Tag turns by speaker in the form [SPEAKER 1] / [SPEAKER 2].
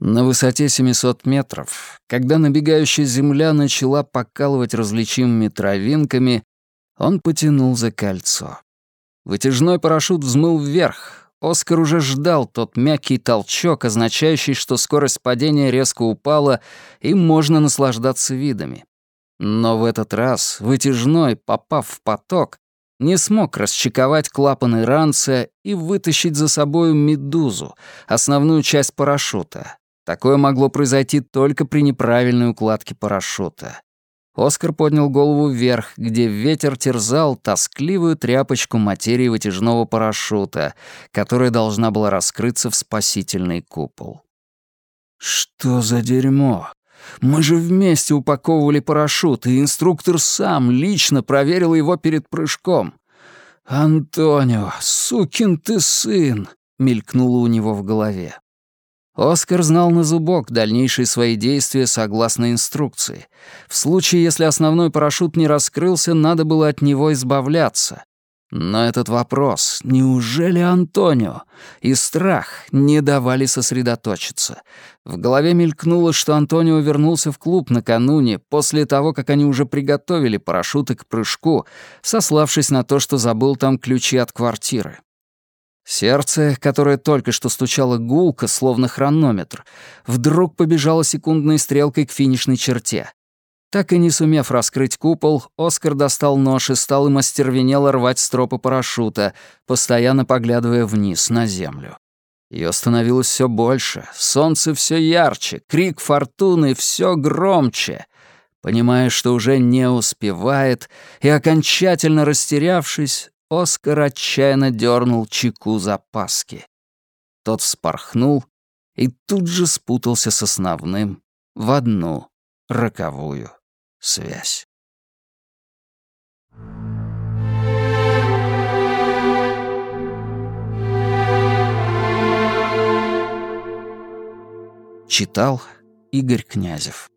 [SPEAKER 1] На высоте 700 метров, когда набегающая земля начала покалывать различимыми травинками, он потянул за кольцо. Вытяжной парашют взмыл вверх. Оскар уже ждал тот мягкий толчок, означающий, что скорость падения резко упала, и можно наслаждаться видами. Но в этот раз вытяжной, попав в поток, не смог расчековать клапаны ранца и вытащить за собою медузу, основную часть парашюта, Такое могло произойти только при неправильной укладке парашюта. Оскар поднял голову вверх, где ветер терзал тоскливую тряпочку материи вытяжного парашюта, которая должна была раскрыться в спасительный купол. «Что за дерьмо? Мы же вместе упаковывали парашют, и инструктор сам лично проверил его перед прыжком. «Антонио, сукин ты сын!» — мелькнуло у него в голове. Оскар знал на зубок дальнейшие свои действия согласно инструкции. В случае, если основной парашют не раскрылся, надо было от него избавляться. Но этот вопрос, неужели Антонио, и страх не давали сосредоточиться. В голове мелькнуло, что Антонио вернулся в клуб накануне, после того, как они уже приготовили парашюты к прыжку, сославшись на то, что забыл там ключи от квартиры. Сердце, которое только что стучало гулко, словно хронометр, вдруг побежало секундной стрелкой к финишной черте. Так и не сумев раскрыть купол, Оскар достал нож и стал им остервенело рвать стропы парашюта, постоянно поглядывая вниз на землю. Ее становилось все больше, солнце все ярче, крик фортуны все громче. Понимая, что уже не успевает, и окончательно растерявшись, Оскар отчаянно дернул чеку запаски. Тот вспорхнул и тут же спутался с основным в одну роковую связь. Читал Игорь Князев